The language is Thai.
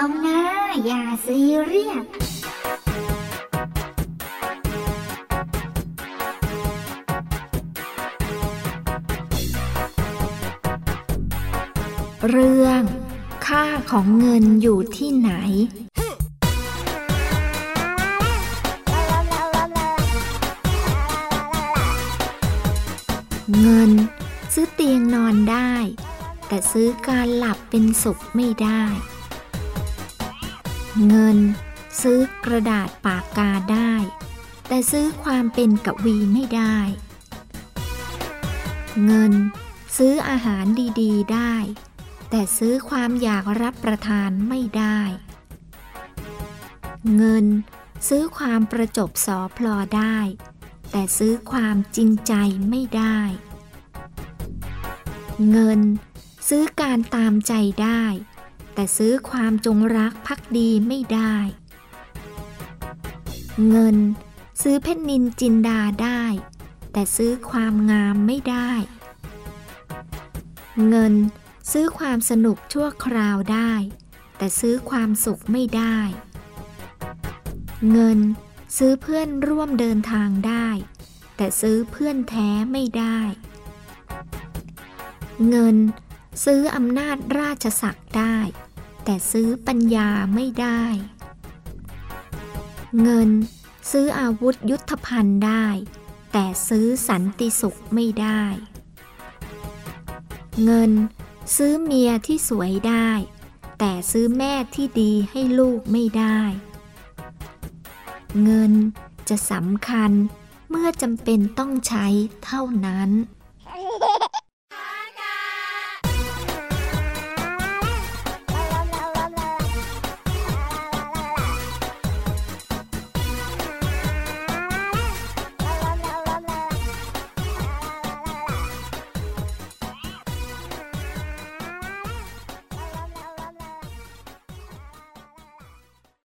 อย่าซีเรียสเรื่อง ค่าของเงินอยู่ที่ไหน เงิน ซื้อเตียงนอนได้ แต่ซื้อการหลับเป็นสุขไม่ได้ เงิน ซื้อกระดาษปากกาได้ แต่ซื้อความเป็นกวีไม่ได้ เงิน ซื้ออาหารดีๆ ได้ แต่ซื้อความอยากรับประทานไม่ได้ เงิน ซื้อความประจบสอพลอได้ แต่ซื้อความจริงใจไม่ได้ เงิน ซื้อการตามใจได้ แต่ซื้อความจงรักภักดีไม่ได้ เงินซื้อเพชรนินจินดาได้ แต่ซื้อความงามไม่ได้ เงินซื้อความสนุกชั่วคราวได้ แต่ซื้อความสุขไม่ได้ เงินซื้อเพื่อนร่วมเดินทางได้ แต่ซื้อเพื่อนแท้ไม่ได้ เงิน ซื้ออำนาจราชศักดิ์ได้ แต่ซื้อปัญญาไม่ได้ เงินซื้ออาวุธยุทธภัณฑ์ได้ แต่ซื้อสันติสุขไม่ได้ เงินซื้อเมียที่สวยได้ แต่ซื้อแม่ที่ดีให้ลูกไม่ได้ เงินจะสำคัญเมื่อจำเป็นต้องใช้เท่านั้น